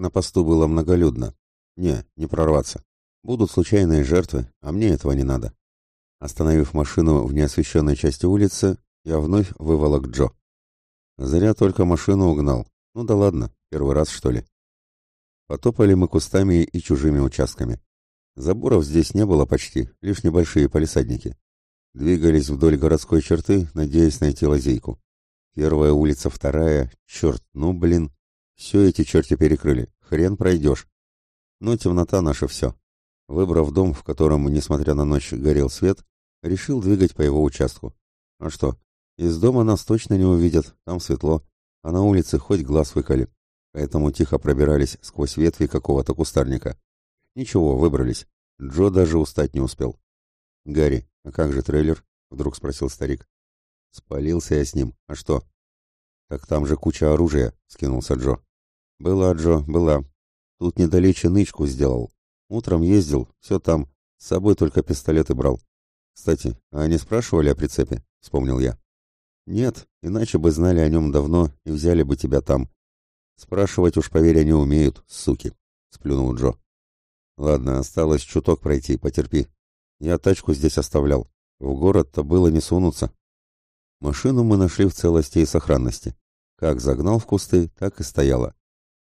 На посту было многолюдно. Не, не прорваться. Будут случайные жертвы, а мне этого не надо. Остановив машину в неосвещенной части улицы, я вновь выволок Джо. Зря только машину угнал. Ну да ладно, первый раз что ли. Потопали мы кустами и чужими участками. Заборов здесь не было почти, лишь небольшие палисадники. Двигались вдоль городской черты, надеясь найти лазейку. Первая улица, вторая, черт, ну блин. Все эти черти перекрыли, хрен пройдешь. Но темнота наша все. Выбрав дом, в котором, несмотря на ночь, горел свет, решил двигать по его участку. А что, из дома нас точно не увидят, там светло, а на улице хоть глаз выколи. Поэтому тихо пробирались сквозь ветви какого-то кустарника. Ничего, выбрались. Джо даже устать не успел. «Гарри, а как же трейлер?» — вдруг спросил старик. «Спалился я с ним. А что?» «Так там же куча оружия», — скинулся Джо. «Была, Джо, была. Тут недалече нычку сделал. Утром ездил, все там. С собой только пистолеты брал. Кстати, а они спрашивали о прицепе?» — вспомнил я. «Нет, иначе бы знали о нем давно и взяли бы тебя там. Спрашивать уж, поверь, они умеют, суки», — сплюнул Джо. «Ладно, осталось чуток пройти, потерпи. Я тачку здесь оставлял. В город-то было не сунуться». Машину мы нашли в целости и сохранности. Как загнал в кусты, так и стояла.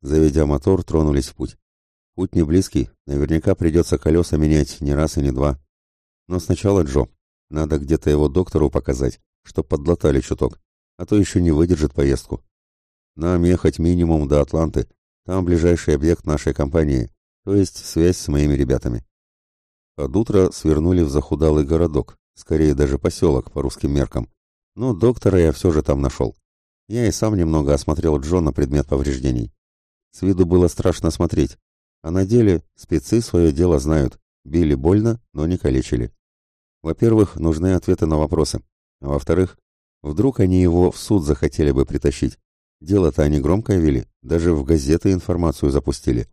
Заведя мотор, тронулись в путь. Путь не близкий, наверняка придется колеса менять не раз и не два. Но сначала Джо. Надо где-то его доктору показать, чтоб подлатали чуток, а то еще не выдержит поездку. Нам ехать минимум до Атланты, там ближайший объект нашей компании, то есть связь с моими ребятами. Под утро свернули в захудалый городок, скорее даже поселок по русским меркам. Но доктора я все же там нашел. Я и сам немного осмотрел Джо на предмет повреждений. С виду было страшно смотреть, а на деле спецы свое дело знают, били больно, но не калечили. Во-первых, нужны ответы на вопросы, а во-вторых, вдруг они его в суд захотели бы притащить. Дело-то они громкое вели, даже в газеты информацию запустили.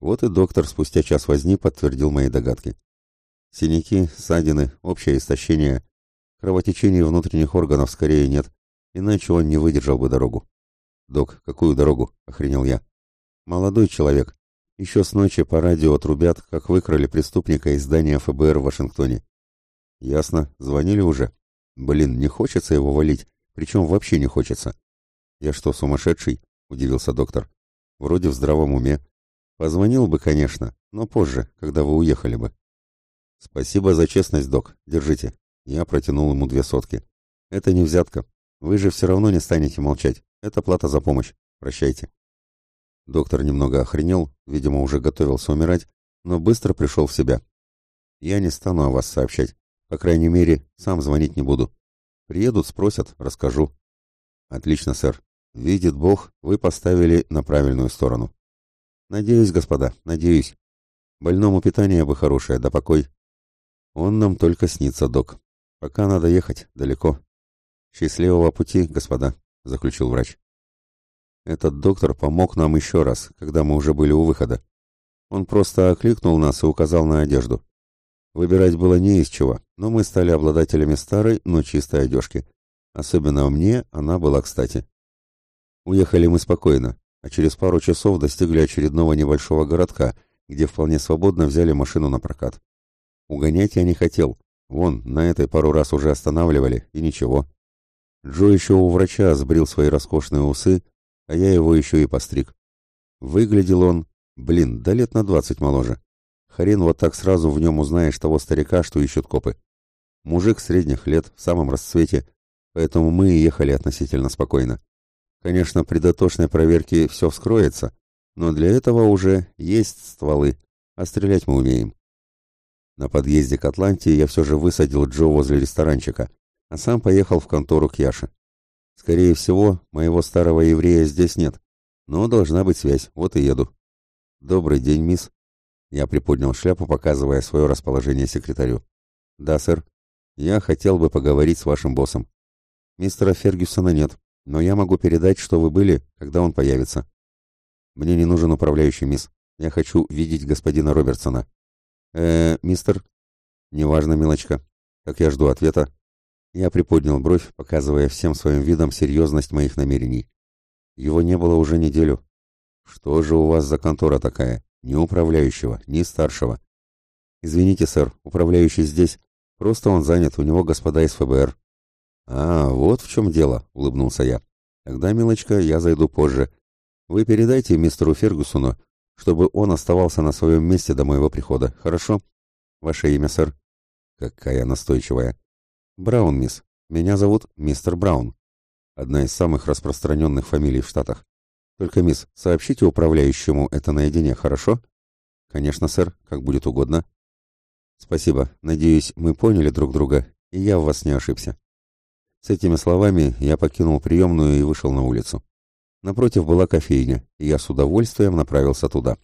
Вот и доктор спустя час возни подтвердил мои догадки. Синяки, ссадины, общее истощение. Кровотечений внутренних органов скорее нет, иначе он не выдержал бы дорогу. «Док, какую дорогу?» — охренел я. «Молодой человек. Еще с ночи по радио трубят, как выкрали преступника из здания ФБР в Вашингтоне». «Ясно. Звонили уже?» «Блин, не хочется его валить. Причем вообще не хочется». «Я что, сумасшедший?» — удивился доктор. «Вроде в здравом уме. Позвонил бы, конечно, но позже, когда вы уехали бы. Спасибо за честность, док. Держите. Я протянул ему две сотки. Это не взятка. Вы же все равно не станете молчать. Это плата за помощь. Прощайте. Доктор немного охренел, видимо, уже готовился умирать, но быстро пришел в себя. Я не стану о вас сообщать. По крайней мере, сам звонить не буду. Приедут, спросят, расскажу. Отлично, сэр. Видит Бог, вы поставили на правильную сторону. Надеюсь, господа, надеюсь. Больному питание бы хорошее, да покой. Он нам только снится, док. Пока надо ехать, далеко. Счастливого пути, господа, заключил врач. Этот доктор помог нам еще раз, когда мы уже были у выхода. Он просто окликнул нас и указал на одежду. Выбирать было не из чего, но мы стали обладателями старой, но чистой одежки. Особенно мне она была кстати. Уехали мы спокойно, а через пару часов достигли очередного небольшого городка, где вполне свободно взяли машину на прокат. Угонять я не хотел. Вон, на этой пару раз уже останавливали, и ничего. Джо еще у врача сбрил свои роскошные усы, а я его еще и постриг. Выглядел он, блин, да лет на двадцать моложе. Хрен вот так сразу в нем узнаешь того старика, что ищут копы. Мужик средних лет, в самом расцвете, поэтому мы ехали относительно спокойно. Конечно, при дотошной проверке все вскроется, но для этого уже есть стволы, а стрелять мы умеем. На подъезде к Атланте я все же высадил Джо возле ресторанчика, а сам поехал в контору к Яше. Скорее всего, моего старого еврея здесь нет, но должна быть связь, вот и еду. «Добрый день, мисс». Я приподнял шляпу, показывая свое расположение секретарю. «Да, сэр. Я хотел бы поговорить с вашим боссом. Мистера Фергюсона нет, но я могу передать, что вы были, когда он появится. Мне не нужен управляющий, мисс. Я хочу видеть господина Робертсона. Э, мистер? Неважно, милочка. Так я жду ответа. Я приподнял бровь, показывая всем своим видом серьезность моих намерений. Его не было уже неделю. Что же у вас за контора такая? Ни управляющего, ни старшего. Извините, сэр, управляющий здесь. Просто он занят, у него господа из ФБР. А, вот в чем дело, улыбнулся я. Тогда, милочка, я зайду позже. Вы передайте мистеру Фергусону, чтобы он оставался на своем месте до моего прихода, хорошо? Ваше имя, сэр? Какая настойчивая. Браун, мисс. Меня зовут мистер Браун. Одна из самых распространенных фамилий в Штатах. Только, мисс, сообщите управляющему это наедине, хорошо? Конечно, сэр, как будет угодно. Спасибо. Надеюсь, мы поняли друг друга, и я в вас не ошибся. С этими словами я покинул приемную и вышел на улицу. Напротив была кофейня, и я с удовольствием направился туда.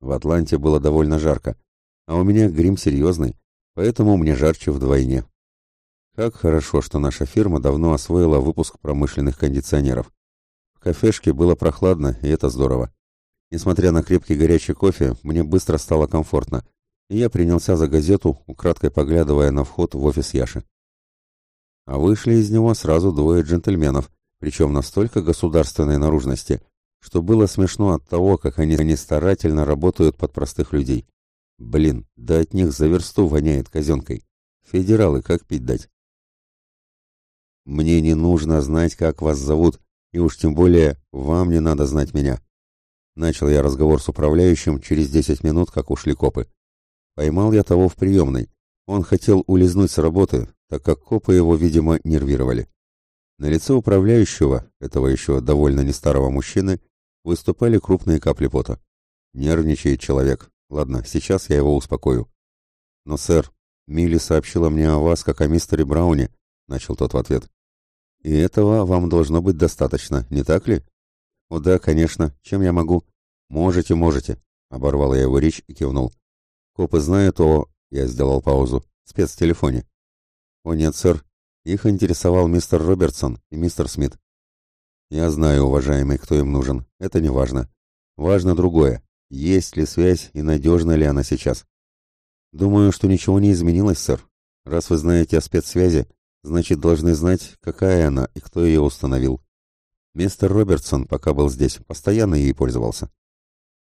В Атланте было довольно жарко, а у меня грим серьезный, поэтому мне жарче вдвойне. Как хорошо, что наша фирма давно освоила выпуск промышленных кондиционеров. В кафешке было прохладно, и это здорово. Несмотря на крепкий горячий кофе, мне быстро стало комфортно, и я принялся за газету, украдкой поглядывая на вход в офис Яши. А вышли из него сразу двое джентльменов, причем настолько государственной наружности, что было смешно от того, как они, они старательно работают под простых людей. Блин, да от них за версту воняет казенкой. Федералы как пить дать? Мне не нужно знать, как вас зовут, и уж тем более вам не надо знать меня. Начал я разговор с управляющим через десять минут, как ушли копы. Поймал я того в приемной. Он хотел улизнуть с работы, так как копы его, видимо, нервировали. На лице управляющего, этого еще довольно не старого мужчины, выступали крупные капли пота. Нервничает человек. Ладно, сейчас я его успокою. Но, сэр, Милли сообщила мне о вас, как о мистере Брауне, начал тот в ответ. И этого вам должно быть достаточно, не так ли? О да, конечно. Чем я могу? Можете, можете, оборвал я его речь и кивнул. Копы знают о... Я сделал паузу. Спецтелефоне. О нет, сэр. Их интересовал мистер Робертсон и мистер Смит. Я знаю, уважаемый, кто им нужен. Это не важно. Важно другое. Есть ли связь и надежна ли она сейчас? Думаю, что ничего не изменилось, сэр. Раз вы знаете о спецсвязи, Значит, должны знать, какая она и кто ее установил. Мистер Робертсон, пока был здесь, постоянно ей пользовался.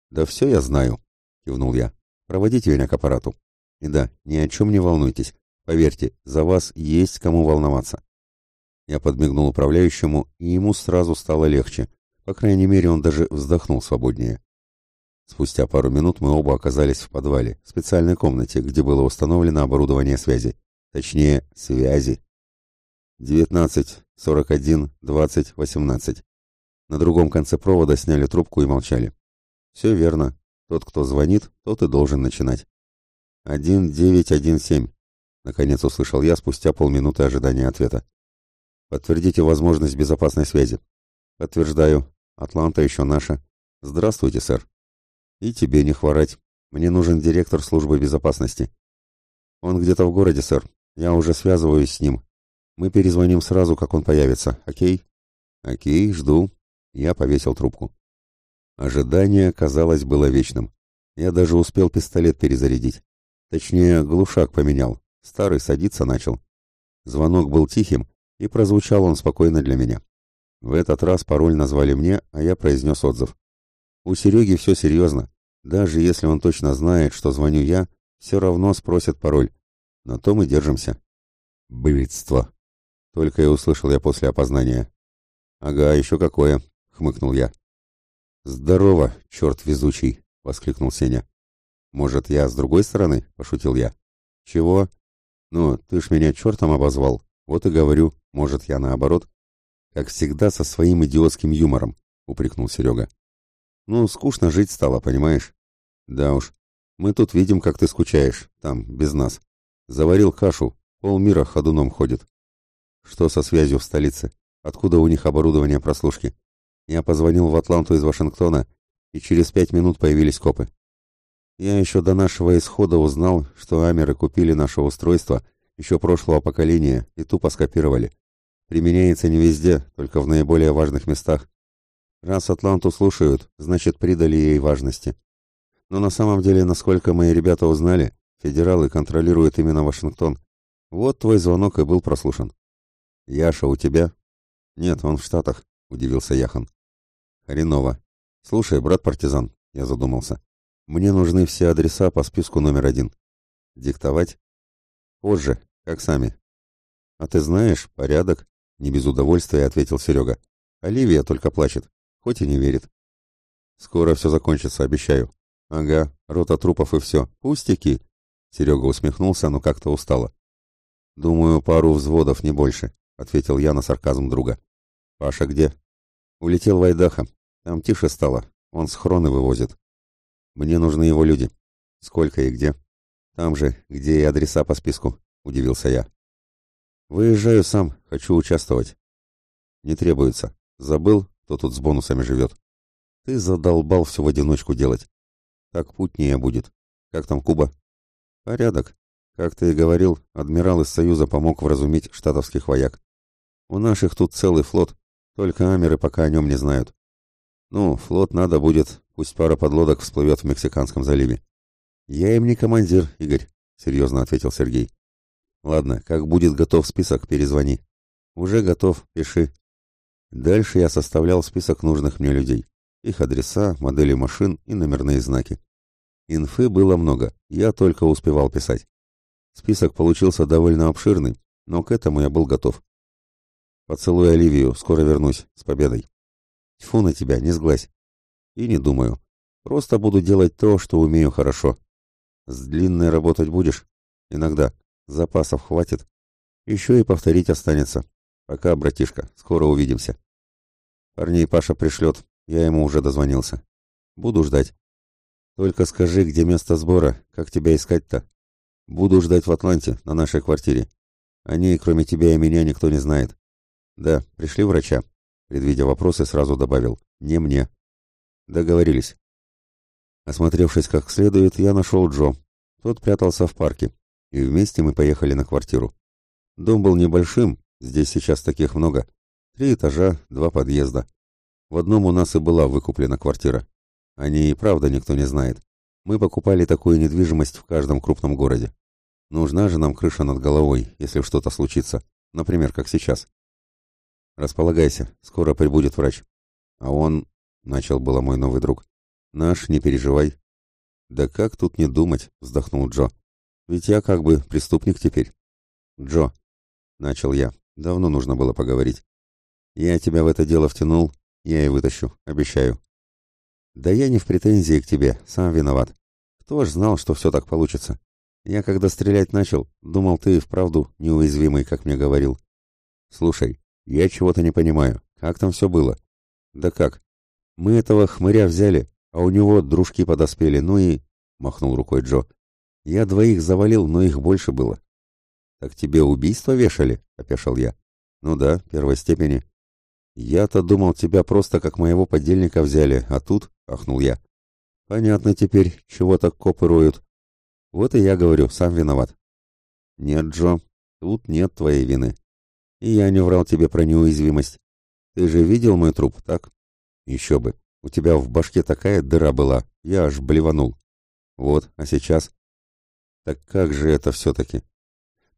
«Да все я знаю», — кивнул я. «Проводите меня к аппарату. И да, ни о чем не волнуйтесь. Поверьте, за вас есть кому волноваться». Я подмигнул управляющему, и ему сразу стало легче. По крайней мере, он даже вздохнул свободнее. Спустя пару минут мы оба оказались в подвале, в специальной комнате, где было установлено оборудование связи. Точнее, связи. 19, 41, 20, 18. На другом конце провода сняли трубку и молчали. Все верно. Тот, кто звонит, тот и должен начинать. 1917. Наконец услышал я спустя полминуты ожидания ответа. Подтвердите возможность безопасной связи. Подтверждаю. Атланта еще наша. Здравствуйте, сэр. И тебе не хворать. Мне нужен директор службы безопасности. Он где-то в городе, сэр. Я уже связываюсь с ним. Мы перезвоним сразу, как он появится, окей? Окей, жду. Я повесил трубку. Ожидание, казалось, было вечным. Я даже успел пистолет перезарядить. Точнее, глушак поменял. Старый садиться начал. Звонок был тихим, и прозвучал он спокойно для меня. В этот раз пароль назвали мне, а я произнес отзыв. У Сереги все серьезно. Даже если он точно знает, что звоню я, все равно спросят пароль. На то мы держимся. Бывитство. Только и услышал я после опознания. «Ага, еще какое!» — хмыкнул я. «Здорово, черт везучий!» — воскликнул Сеня. «Может, я с другой стороны?» — пошутил я. «Чего?» «Ну, ты ж меня чертом обозвал. Вот и говорю, может, я наоборот?» «Как всегда, со своим идиотским юмором», — упрекнул Серега. «Ну, скучно жить стало, понимаешь?» «Да уж. Мы тут видим, как ты скучаешь, там, без нас. Заварил кашу, полмира ходуном ходит. Что со связью в столице? Откуда у них оборудование прослушки? Я позвонил в Атланту из Вашингтона, и через пять минут появились копы. Я еще до нашего исхода узнал, что амеры купили наше устройство еще прошлого поколения и тупо скопировали. Применяется не везде, только в наиболее важных местах. Раз Атланту слушают, значит придали ей важности. Но на самом деле, насколько мои ребята узнали, федералы контролируют именно Вашингтон. Вот твой звонок и был прослушан. «Яша у тебя?» «Нет, он в Штатах», — удивился Яхан. «Хреново. Слушай, брат партизан, я задумался. Мне нужны все адреса по списку номер один. Диктовать? Позже, как сами. А ты знаешь, порядок, не без удовольствия ответил Серега. Оливия только плачет, хоть и не верит. Скоро все закончится, обещаю. Ага, рота трупов и все. Пустяки. Серега усмехнулся, но как-то устало. Думаю, пару взводов, не больше, ответил я на сарказм друга. Паша где? Улетел в Айдаха. Там тише стало. Он схроны вывозит. Мне нужны его люди. Сколько и где? Там же, где и адреса по списку, удивился я. Выезжаю сам, хочу участвовать. Не требуется. Забыл, кто тут с бонусами живет. Ты задолбал все в одиночку делать. Так путнее будет. Как там Куба? Порядок. Как ты и говорил, адмирал из Союза помог вразумить штатовских вояк. У наших тут целый флот, только амеры пока о нем не знают. Ну, флот надо будет, пусть пара подлодок всплывет в Мексиканском заливе. Я им не командир, Игорь, серьезно ответил Сергей. Ладно, как будет готов список, перезвони. Уже готов, пиши. Дальше я составлял список нужных мне людей. Их адреса, модели машин и номерные знаки. Инфы было много, я только успевал писать. Список получился довольно обширный, но к этому я был готов. Поцелуй Оливию, скоро вернусь, с победой. Тьфу на тебя, не сглазь. И не думаю. Просто буду делать то, что умею хорошо. С длинной работать будешь? Иногда. Запасов хватит. Еще и повторить останется. Пока, братишка, скоро увидимся. Парней Паша пришлет, я ему уже дозвонился. Буду ждать. Только скажи, где место сбора, как тебя искать-то? Буду ждать в Атланте, на нашей квартире. О ней, кроме тебя и меня, никто не знает. Да, пришли врача. Предвидя вопросы, сразу добавил. Не мне. Договорились. Осмотревшись как следует, я нашел Джо. Тот прятался в парке, и вместе мы поехали на квартиру. Дом был небольшим, здесь сейчас таких много. Три этажа, два подъезда. В одном у нас и была выкуплена квартира. О ней и правда никто не знает. Мы покупали такую недвижимость в каждом крупном городе. Нужна же нам крыша над головой, если что-то случится. Например, как сейчас. Располагайся, скоро прибудет врач. А он... Начал было мой новый друг. Наш, не переживай. Да как тут не думать, вздохнул Джо. Ведь я как бы преступник теперь. Джо, начал я. Давно нужно было поговорить. Я тебя в это дело втянул, я и вытащу, обещаю. Да я не в претензии к тебе, сам виноват. Кто ж знал, что все так получится? Я когда стрелять начал, думал, ты и вправду неуязвимый, как мне говорил. Слушай, я чего-то не понимаю. Как там все было? Да как? Мы этого хмыря взяли, а у него дружки подоспели, ну и... Махнул рукой Джо. Я двоих завалил, но их больше было. Так тебе убийство вешали? Опешил я. Ну да, первой степени. «Я-то думал, тебя просто как моего подельника взяли, а тут...» — ахнул я. «Понятно теперь, чего так копы роют. Вот и я говорю, сам виноват». «Нет, Джо, тут нет твоей вины. И я не врал тебе про неуязвимость. Ты же видел мой труп, так? Еще бы. У тебя в башке такая дыра была, я аж блеванул. Вот, а сейчас? Так как же это все-таки?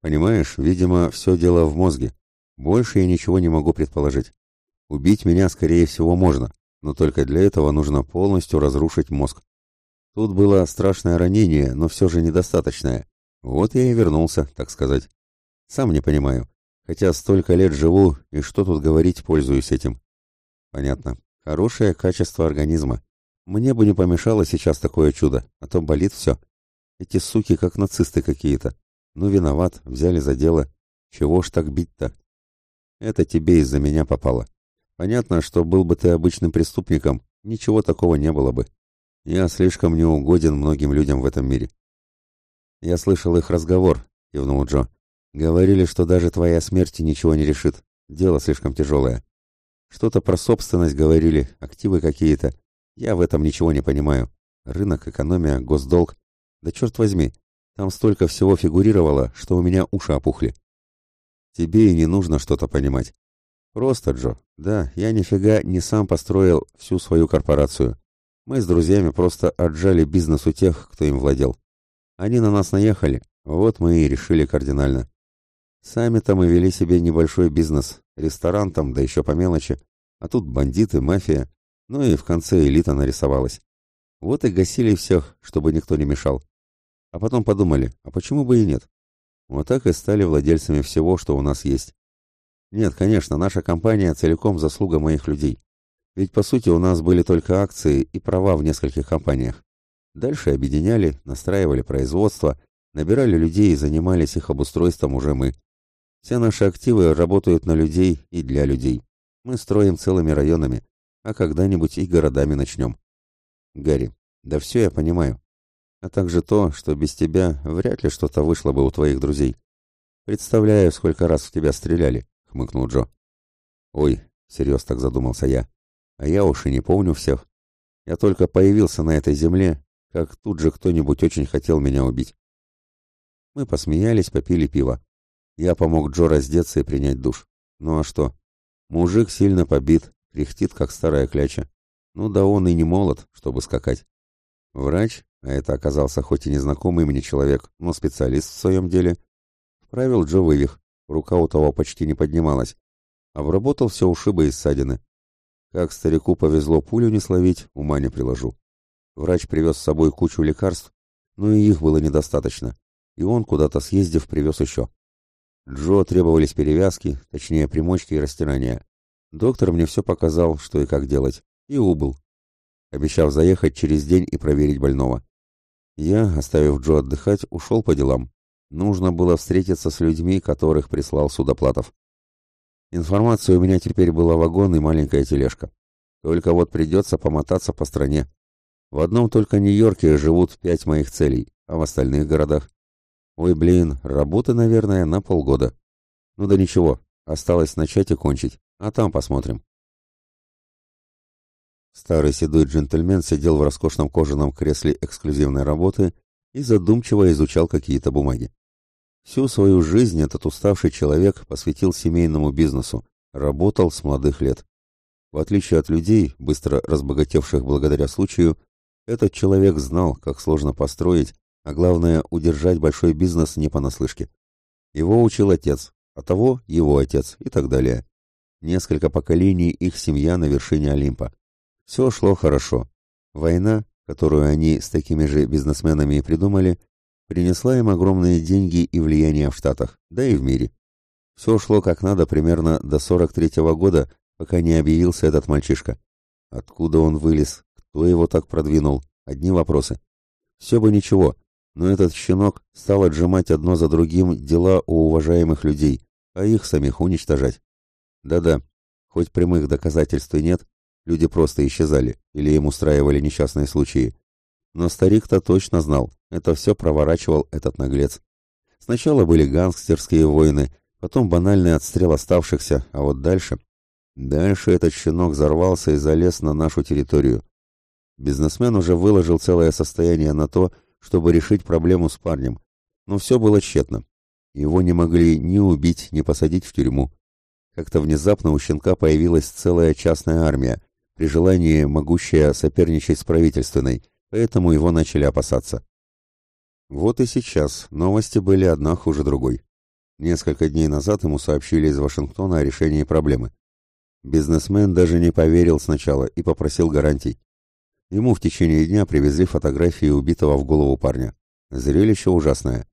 Понимаешь, видимо, все дело в мозге. Больше я ничего не могу предположить. Убить меня, скорее всего, можно, но только для этого нужно полностью разрушить мозг. Тут было страшное ранение, но все же недостаточное. Вот я и вернулся, так сказать. Сам не понимаю. Хотя столько лет живу, и что тут говорить, пользуюсь этим. Понятно. Хорошее качество организма. Мне бы не помешало сейчас такое чудо, а то болит все. Эти суки как нацисты какие-то. Ну, виноват, взяли за дело. Чего ж так бить-то? Это тебе из-за меня попало. Понятно, что был бы ты обычным преступником, ничего такого не было бы. Я слишком неугоден многим людям в этом мире. Я слышал их разговор, кивнул Джо. Говорили, что даже твоя смерть ничего не решит. Дело слишком тяжелое. Что-то про собственность говорили, активы какие-то. Я в этом ничего не понимаю. Рынок, экономия, госдолг. Да черт возьми, там столько всего фигурировало, что у меня уши опухли. Тебе и не нужно что-то понимать. Просто, Джо. Да, я нифига не сам построил всю свою корпорацию. Мы с друзьями просто отжали бизнес у тех, кто им владел. Они на нас наехали, вот мы и решили кардинально. Сами-то мы вели себе небольшой бизнес, ресторан там, да еще по мелочи. А тут бандиты, мафия. Ну и в конце элита нарисовалась. Вот и гасили всех, чтобы никто не мешал. А потом подумали, а почему бы и нет? Вот так и стали владельцами всего, что у нас есть. Нет, конечно, наша компания целиком заслуга моих людей. Ведь по сути у нас были только акции и права в нескольких компаниях. Дальше объединяли, настраивали производство, набирали людей и занимались их обустройством уже мы. Все наши активы работают на людей и для людей. Мы строим целыми районами, а когда-нибудь и городами начнем. Гарри, да все я понимаю. А также то, что без тебя вряд ли что-то вышло бы у твоих друзей. Представляю, сколько раз в тебя стреляли, хмыкнул Джо. Ой, всерьез так задумался я. А я уж и не помню всех. Я только появился на этой земле, как тут же кто-нибудь очень хотел меня убить. Мы посмеялись, попили пиво. Я помог Джо раздеться и принять душ. Ну а что? Мужик сильно побит, кряхтит, как старая кляча. Ну да он и не молод, чтобы скакать. Врач, а это оказался хоть и незнакомый мне человек, но специалист в своем деле, вправил Джо вывих, рука у того почти не поднималась. Обработал все ушибы и ссадины. Как старику повезло пулю не словить, ума не приложу. Врач привез с собой кучу лекарств, но и их было недостаточно, и он, куда-то съездив, привез еще. Джо требовались перевязки, точнее примочки и растирания. Доктор мне все показал, что и как делать, и убыл, обещав заехать через день и проверить больного. Я, оставив Джо отдыхать, ушел по делам. Нужно было встретиться с людьми, которых прислал Судоплатов. Информация у меня теперь была вагон и маленькая тележка. Только вот придется помотаться по стране. В одном только Нью-Йорке живут пять моих целей, а в остальных городах... Ой, блин, работы, наверное, на полгода. Ну да ничего, осталось начать и кончить, а там посмотрим. Старый седой джентльмен сидел в роскошном кожаном кресле эксклюзивной работы и задумчиво изучал какие-то бумаги. Всю свою жизнь этот уставший человек посвятил семейному бизнесу, работал с молодых лет. В отличие от людей, быстро разбогатевших благодаря случаю, этот человек знал, как сложно построить, а главное удержать большой бизнес не понаслышке. Его учил отец, а того его отец и так далее. Несколько поколений их семья на вершине Олимпа. Все шло хорошо. Война, которую они с такими же бизнесменами и придумали, принесла им огромные деньги и влияние в Штатах, да и в мире. Все шло как надо примерно до 43-го года, пока не объявился этот мальчишка. Откуда он вылез, кто его так продвинул, одни вопросы. Все бы ничего, но этот щенок стал отжимать одно за другим дела у уважаемых людей, а их самих уничтожать. Да-да, хоть прямых доказательств и нет, люди просто исчезали или им устраивали несчастные случаи, но старик-то точно знал, это все проворачивал этот наглец. Сначала были гангстерские войны, потом банальный отстрел оставшихся, а вот дальше... Дальше этот щенок взорвался и залез на нашу территорию. Бизнесмен уже выложил целое состояние на то, чтобы решить проблему с парнем, но все было тщетно. Его не могли ни убить, ни посадить в тюрьму. Как-то внезапно у щенка появилась целая частная армия, при желании могущая соперничать с правительственной, поэтому его начали опасаться. Вот и сейчас новости были одна хуже другой. Несколько дней назад ему сообщили из Вашингтона о решении проблемы. Бизнесмен даже не поверил сначала и попросил гарантий. Ему в течение дня привезли фотографии убитого в голову парня. Зрелище ужасное.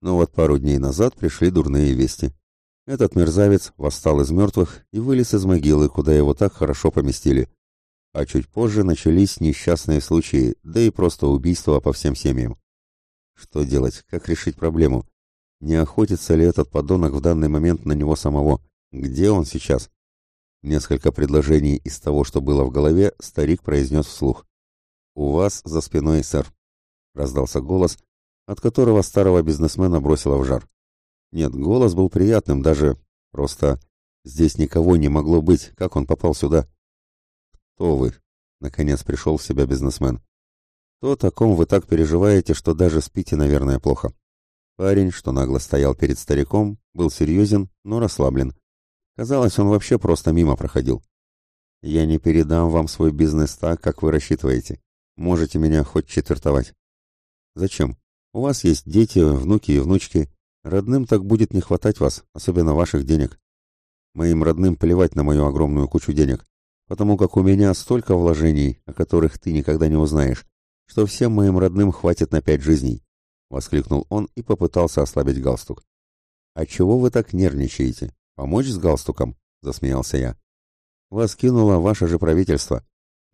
Но вот пару дней назад пришли дурные вести. Этот мерзавец восстал из мертвых и вылез из могилы, куда его так хорошо поместили, а чуть позже начались несчастные случаи, да и просто убийства по всем семьям. Что делать? Как решить проблему? Не охотится ли этот подонок в данный момент на него самого? Где он сейчас? Несколько предложений из того, что было в голове, старик произнес вслух. «У вас за спиной, сэр», — раздался голос, от которого старого бизнесмена бросило в жар. Нет, голос был приятным, даже просто здесь никого не могло быть, как он попал сюда. «Кто вы?» — наконец пришел в себя бизнесмен. «То, о ком вы так переживаете, что даже спите, наверное, плохо». Парень, что нагло стоял перед стариком, был серьезен, но расслаблен. Казалось, он вообще просто мимо проходил. «Я не передам вам свой бизнес так, как вы рассчитываете. Можете меня хоть четвертовать». «Зачем? У вас есть дети, внуки и внучки. Родным так будет не хватать вас, особенно ваших денег. Моим родным плевать на мою огромную кучу денег. потому как у меня столько вложений, о которых ты никогда не узнаешь, что всем моим родным хватит на пять жизней», — воскликнул он и попытался ослабить галстук. «А чего вы так нервничаете? Помочь с галстуком?» — засмеялся я. «Вас кинуло ваше же правительство.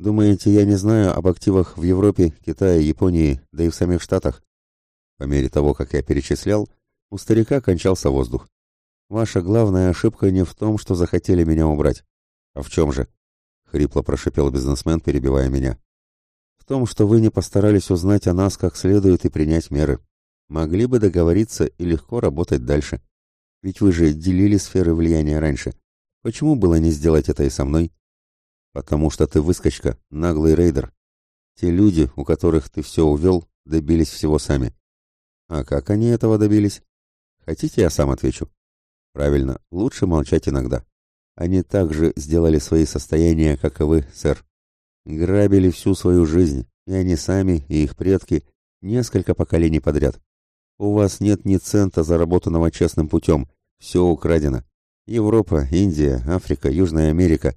Думаете, я не знаю об активах в Европе, Китае, Японии, да и в самих Штатах?» По мере того, как я перечислял, у старика кончался воздух. «Ваша главная ошибка не в том, что захотели меня убрать. А в чем же?» — хрипло прошипел бизнесмен, перебивая меня том, что вы не постарались узнать о нас как следует и принять меры. Могли бы договориться и легко работать дальше. Ведь вы же делили сферы влияния раньше. Почему было не сделать это и со мной? Потому что ты выскочка, наглый рейдер. Те люди, у которых ты все увел, добились всего сами. А как они этого добились? Хотите, я сам отвечу? Правильно, лучше молчать иногда. Они также сделали свои состояния, как и вы, сэр. Грабили всю свою жизнь, и они сами, и их предки, несколько поколений подряд. У вас нет ни цента, заработанного честным путем. Все украдено. Европа, Индия, Африка, Южная Америка.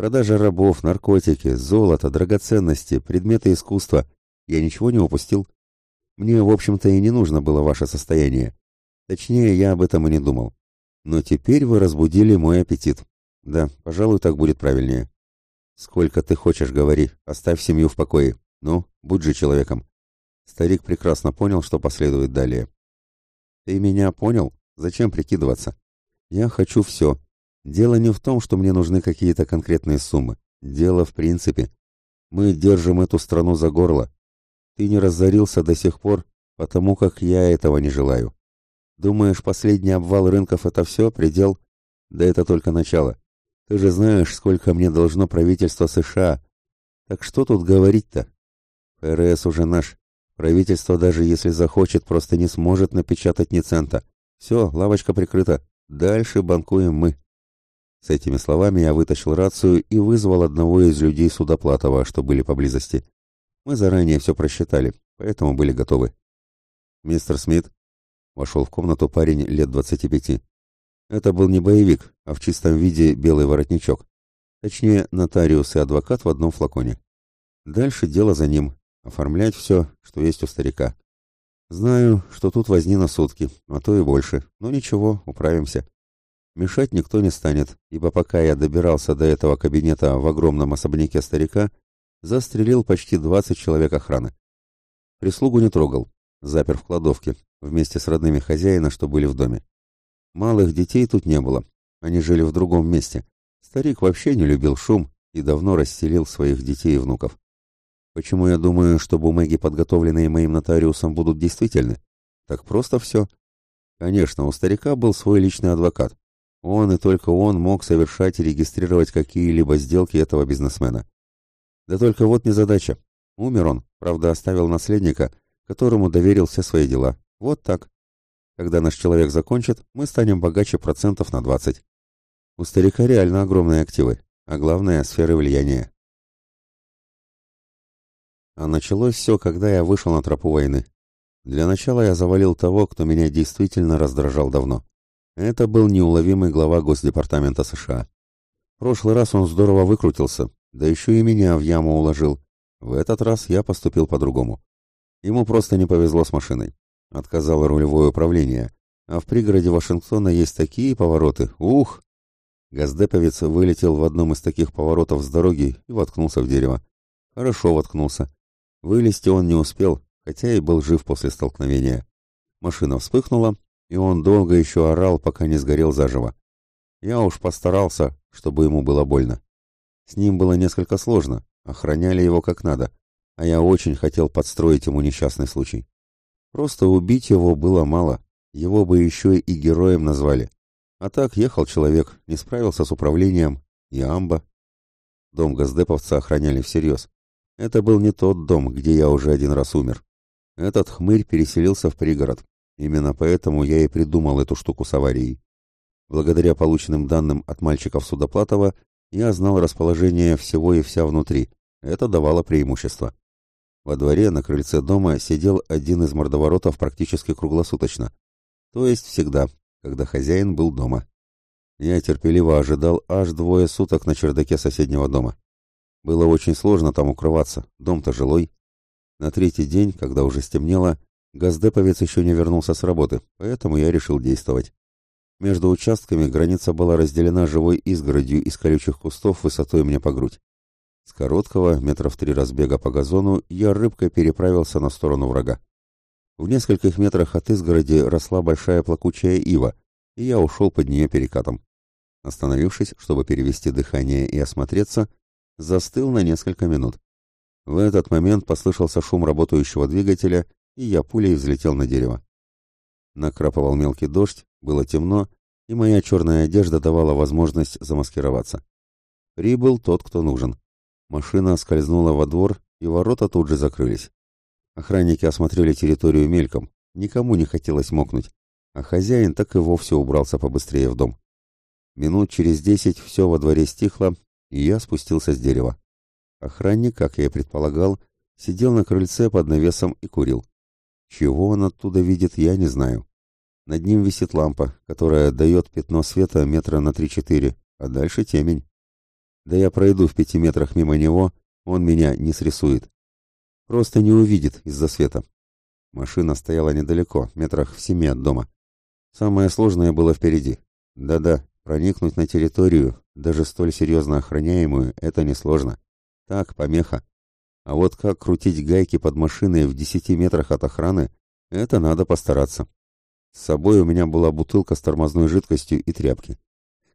Продажа рабов, наркотики, золото, драгоценности, предметы искусства. Я ничего не упустил. Мне, в общем-то, и не нужно было ваше состояние. Точнее, я об этом и не думал. Но теперь вы разбудили мой аппетит. Да, пожалуй, так будет правильнее. «Сколько ты хочешь, говори. Оставь семью в покое. Ну, будь же человеком». Старик прекрасно понял, что последует далее. «Ты меня понял? Зачем прикидываться? Я хочу все. Дело не в том, что мне нужны какие-то конкретные суммы. Дело в принципе. Мы держим эту страну за горло. Ты не разорился до сих пор, потому как я этого не желаю. Думаешь, последний обвал рынков — это все, предел? Да это только начало. Ты же знаешь, сколько мне должно правительство США. Так что тут говорить-то? ФРС уже наш. Правительство, даже если захочет, просто не сможет напечатать ни цента. Все, лавочка прикрыта. Дальше банкуем мы. С этими словами я вытащил рацию и вызвал одного из людей Судоплатова, что были поблизости. Мы заранее все просчитали, поэтому были готовы. «Мистер Смит?» Вошел в комнату парень лет двадцати пяти. Это был не боевик, а в чистом виде белый воротничок. Точнее, нотариус и адвокат в одном флаконе. Дальше дело за ним. Оформлять все, что есть у старика. Знаю, что тут возни на сутки, а то и больше. Но ничего, управимся. Мешать никто не станет, ибо пока я добирался до этого кабинета в огромном особняке старика, застрелил почти 20 человек охраны. Прислугу не трогал, запер в кладовке, вместе с родными хозяина, что были в доме. Малых детей тут не было. Они жили в другом месте. Старик вообще не любил шум и давно расселил своих детей и внуков. Почему я думаю, что бумаги, подготовленные моим нотариусом, будут действительны? Так просто все. Конечно, у старика был свой личный адвокат. Он и только он мог совершать и регистрировать какие-либо сделки этого бизнесмена. Да только вот незадача. Умер он, правда, оставил наследника, которому доверил все свои дела. Вот так. Когда наш человек закончит, мы станем богаче процентов на 20. У старика реально огромные активы, а главное – сферы влияния. А началось все, когда я вышел на тропу войны. Для начала я завалил того, кто меня действительно раздражал давно. Это был неуловимый глава Госдепартамента США. Прошлый раз он здорово выкрутился, да еще и меня в яму уложил. В этот раз я поступил по-другому. Ему просто не повезло с машиной. Отказало рулевое управление. А в пригороде Вашингтона есть такие повороты. Ух! Газдеповец вылетел в одном из таких поворотов с дороги и воткнулся в дерево. Хорошо воткнулся. Вылезти он не успел, хотя и был жив после столкновения. Машина вспыхнула, и он долго еще орал, пока не сгорел заживо. Я уж постарался, чтобы ему было больно. С ним было несколько сложно, охраняли его как надо, а я очень хотел подстроить ему несчастный случай. Просто убить его было мало, его бы еще и героем назвали. А так ехал человек, не справился с управлением, и амба. Дом газдеповца охраняли всерьез. Это был не тот дом, где я уже один раз умер. Этот хмырь переселился в пригород. Именно поэтому я и придумал эту штуку с аварией. Благодаря полученным данным от мальчиков Судоплатова, я знал расположение всего и вся внутри. Это давало преимущество. Во дворе на крыльце дома сидел один из мордоворотов практически круглосуточно. То есть всегда, когда хозяин был дома. Я терпеливо ожидал аж двое суток на чердаке соседнего дома. Было очень сложно там укрываться, дом-то жилой. На третий день, когда уже стемнело, газдеповец еще не вернулся с работы, поэтому я решил действовать. Между участками граница была разделена живой изгородью из колючих кустов высотой мне по грудь. С короткого, метров три разбега по газону, я рыбкой переправился на сторону врага. В нескольких метрах от изгороди росла большая плакучая ива, и я ушел под нее перекатом. Остановившись, чтобы перевести дыхание и осмотреться, застыл на несколько минут. В этот момент послышался шум работающего двигателя, и я пулей взлетел на дерево. Накрапывал мелкий дождь, было темно, и моя черная одежда давала возможность замаскироваться. Прибыл тот, кто нужен. Машина скользнула во двор, и ворота тут же закрылись. Охранники осмотрели территорию мельком, никому не хотелось мокнуть, а хозяин так и вовсе убрался побыстрее в дом. Минут через десять все во дворе стихло, и я спустился с дерева. Охранник, как я и предполагал, сидел на крыльце под навесом и курил. Чего он оттуда видит, я не знаю. Над ним висит лампа, которая дает пятно света метра на три-четыре, а дальше темень. Да я пройду в пяти метрах мимо него, он меня не срисует. Просто не увидит из-за света. Машина стояла недалеко, метрах в семи от дома. Самое сложное было впереди. Да-да, проникнуть на территорию, даже столь серьезно охраняемую, это несложно. Так, помеха. А вот как крутить гайки под машиной в десяти метрах от охраны, это надо постараться. С собой у меня была бутылка с тормозной жидкостью и тряпки.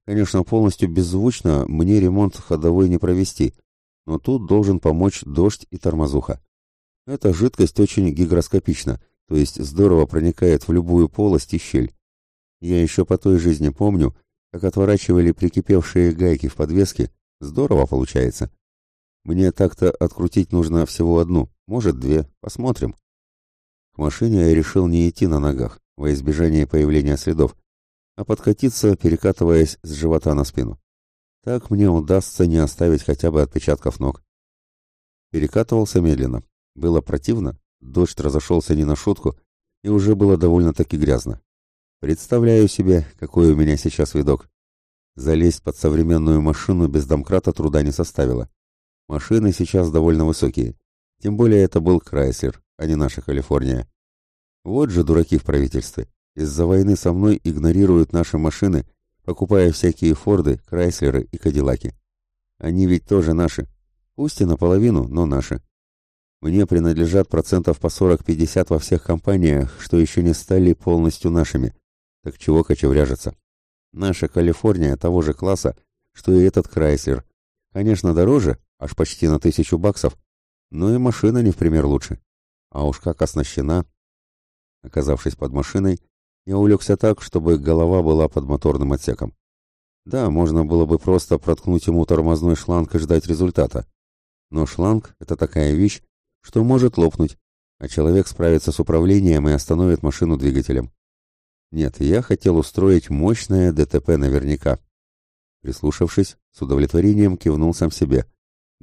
Конечно, полностью беззвучно мне ремонт ходовой не провести, но тут должен помочь дождь и тормозуха. Эта жидкость очень гигроскопична, то есть здорово проникает в любую полость и щель. Я еще по той жизни помню, как отворачивали прикипевшие гайки в подвеске. Здорово получается. Мне так-то открутить нужно всего одну, может две, посмотрим. К машине я решил не идти на ногах, во избежание появления следов, а подкатиться, перекатываясь с живота на спину. Так мне удастся не оставить хотя бы отпечатков ног. Перекатывался медленно, было противно, дождь разошелся не на шутку, и уже было довольно-таки грязно. Представляю себе, какой у меня сейчас видок. Залезть под современную машину без домкрата труда не составило. Машины сейчас довольно высокие. Тем более это был Крайслер, а не наша Калифорния. Вот же дураки в правительстве. Из-за войны со мной игнорируют наши машины, покупая всякие Форды, Крайслеры и Кадиллаки. Они ведь тоже наши. Пусть и наполовину, но наши. Мне принадлежат процентов по 40-50 во всех компаниях, что еще не стали полностью нашими. Так чего кочевряжется? Наша Калифорния того же класса, что и этот Крайслер. Конечно, дороже, аж почти на тысячу баксов, но и машина не в пример лучше. А уж как оснащена. Оказавшись под машиной, я улегся так, чтобы голова была под моторным отсеком. Да, можно было бы просто проткнуть ему тормозной шланг и ждать результата. Но шланг — это такая вещь, что может лопнуть, а человек справится с управлением и остановит машину двигателем. Нет, я хотел устроить мощное ДТП наверняка. Прислушавшись, с удовлетворением кивнул сам себе.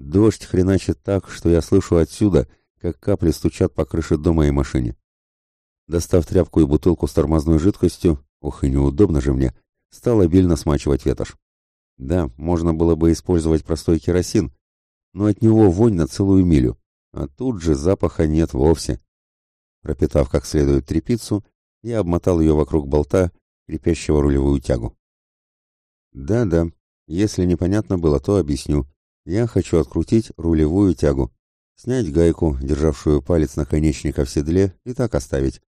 Дождь хреначит так, что я слышу отсюда, как капли стучат по крыше дома и машине. Достав тряпку и бутылку с тормозной жидкостью, ох и неудобно же мне, стал обильно смачивать ветошь. Да, можно было бы использовать простой керосин, но от него вонь на целую милю а тут же запаха нет вовсе. Пропитав как следует трепицу, я обмотал ее вокруг болта, крепящего рулевую тягу. Да-да, если непонятно было, то объясню. Я хочу открутить рулевую тягу, снять гайку, державшую палец наконечника в седле, и так оставить.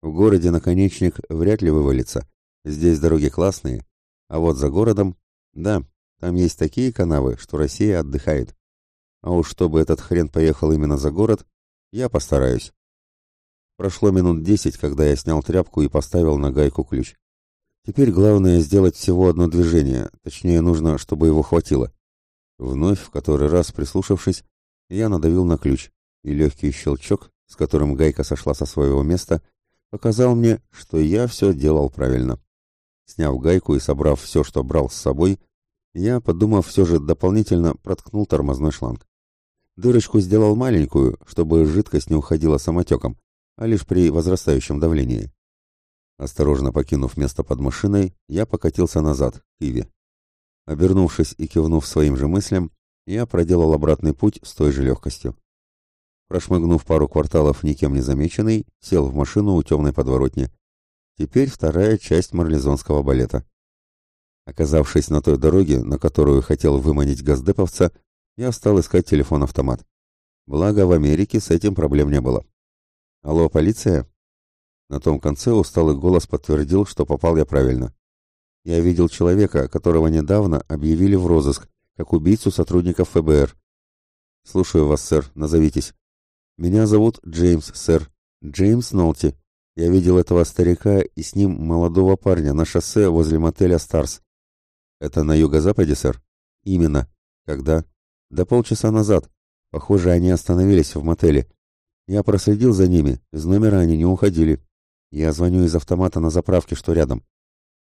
В городе наконечник вряд ли вывалится. Здесь дороги классные, а вот за городом, да, там есть такие канавы, что Россия отдыхает. А уж чтобы этот хрен поехал именно за город, я постараюсь. Прошло минут десять, когда я снял тряпку и поставил на гайку ключ. Теперь главное сделать всего одно движение, точнее нужно, чтобы его хватило. Вновь, в который раз прислушавшись, я надавил на ключ, и легкий щелчок, с которым гайка сошла со своего места, показал мне, что я все делал правильно. Сняв гайку и собрав все, что брал с собой, я, подумав, все же дополнительно проткнул тормозной шланг. Дырочку сделал маленькую, чтобы жидкость не уходила самотеком, а лишь при возрастающем давлении. Осторожно покинув место под машиной, я покатился назад, к Иве. Обернувшись и кивнув своим же мыслям, я проделал обратный путь с той же легкостью. Прошмыгнув пару кварталов никем не замеченный, сел в машину у темной подворотни. Теперь вторая часть марлезонского балета. Оказавшись на той дороге, на которую хотел выманить газдеповца, я стал искать телефон-автомат. Благо, в Америке с этим проблем не было. «Алло, полиция?» На том конце усталый голос подтвердил, что попал я правильно. Я видел человека, которого недавно объявили в розыск, как убийцу сотрудников ФБР. Слушаю вас, сэр, назовитесь. Меня зовут Джеймс, сэр. Джеймс Нолти. Я видел этого старика и с ним молодого парня на шоссе возле мотеля Старс. Это на юго-западе, сэр? Именно. Когда? Да полчаса назад. Похоже, они остановились в мотеле. Я проследил за ними, из номера они не уходили. Я звоню из автомата на заправке, что рядом.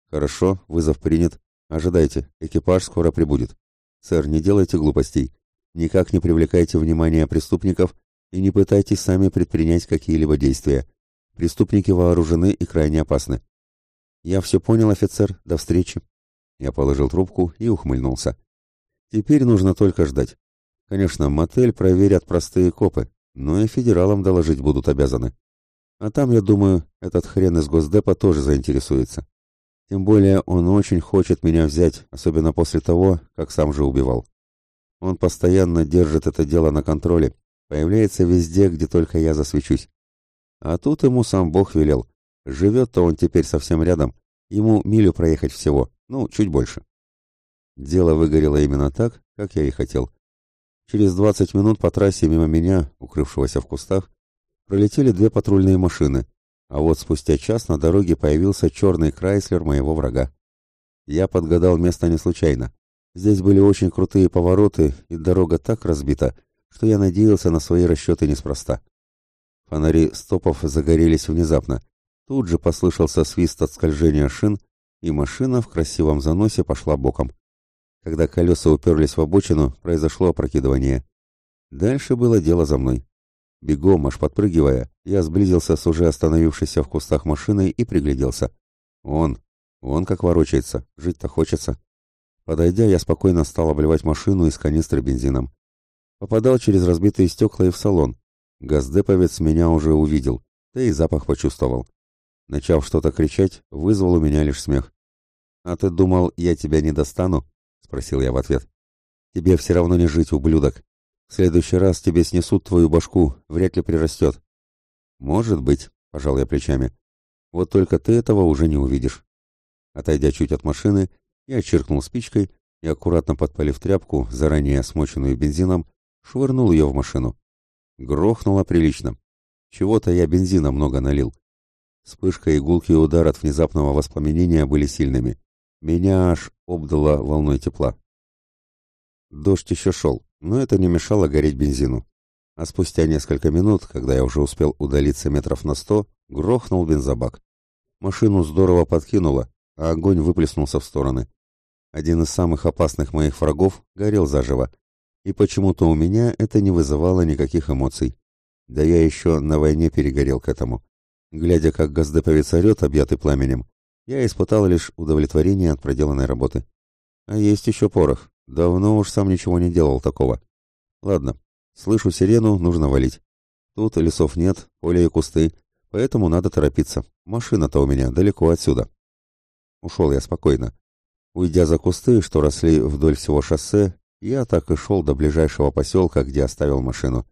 Хорошо, вызов принят. Ожидайте, экипаж скоро прибудет. Сэр, не делайте глупостей. Никак не привлекайте внимание преступников и не пытайтесь сами предпринять какие-либо действия. Преступники вооружены и крайне опасны. Я все понял, офицер. До встречи. Я положил трубку и ухмыльнулся. Теперь нужно только ждать. Конечно, мотель проверят простые копы, но и федералам доложить будут обязаны. А там, я думаю, этот хрен из Госдепа тоже заинтересуется. Тем более он очень хочет меня взять, особенно после того, как сам же убивал. Он постоянно держит это дело на контроле, появляется везде, где только я засвечусь. А тут ему сам Бог велел. Живет-то он теперь совсем рядом, ему милю проехать всего, ну, чуть больше. Дело выгорело именно так, как я и хотел. Через двадцать минут по трассе мимо меня, укрывшегося в кустах, пролетели две патрульные машины, а вот спустя час на дороге появился черный Крайслер моего врага. Я подгадал место не случайно. Здесь были очень крутые повороты, и дорога так разбита, что я надеялся на свои расчеты неспроста. Фонари стопов загорелись внезапно. Тут же послышался свист от скольжения шин, и машина в красивом заносе пошла боком. Когда колеса уперлись в обочину, произошло опрокидывание. Дальше было дело за мной. Бегом, аж подпрыгивая, я сблизился с уже остановившейся в кустах машиной и пригляделся. Он, он как ворочается, жить-то хочется. Подойдя, я спокойно стал обливать машину из канистры бензином. Попадал через разбитые стекла и в салон. Газдеповец меня уже увидел, да и запах почувствовал. Начав что-то кричать, вызвал у меня лишь смех. «А ты думал, я тебя не достану?» — спросил я в ответ. «Тебе все равно не жить, ублюдок. В следующий раз тебе снесут твою башку, вряд ли прирастет. Может быть, пожал я плечами. Вот только ты этого уже не увидишь. Отойдя чуть от машины, я чиркнул спичкой и, аккуратно подпалив тряпку, заранее смоченную бензином, швырнул ее в машину. Грохнуло прилично. Чего-то я бензина много налил. Вспышка и гулкий удар от внезапного воспламенения были сильными. Меня аж обдало волной тепла. Дождь еще шел но это не мешало гореть бензину. А спустя несколько минут, когда я уже успел удалиться метров на сто, грохнул бензобак. Машину здорово подкинуло, а огонь выплеснулся в стороны. Один из самых опасных моих врагов горел заживо, и почему-то у меня это не вызывало никаких эмоций. Да я еще на войне перегорел к этому. Глядя, как газдеповец орет, объятый пламенем, я испытал лишь удовлетворение от проделанной работы. А есть еще порох, Давно уж сам ничего не делал такого. Ладно, слышу сирену, нужно валить. Тут лесов нет, поля и кусты, поэтому надо торопиться. Машина-то у меня далеко отсюда. Ушел я спокойно. Уйдя за кусты, что росли вдоль всего шоссе, я так и шел до ближайшего поселка, где оставил машину.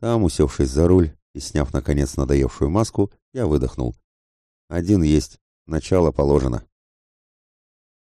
Там, усевшись за руль и сняв, наконец, надоевшую маску, я выдохнул. Один есть, начало положено.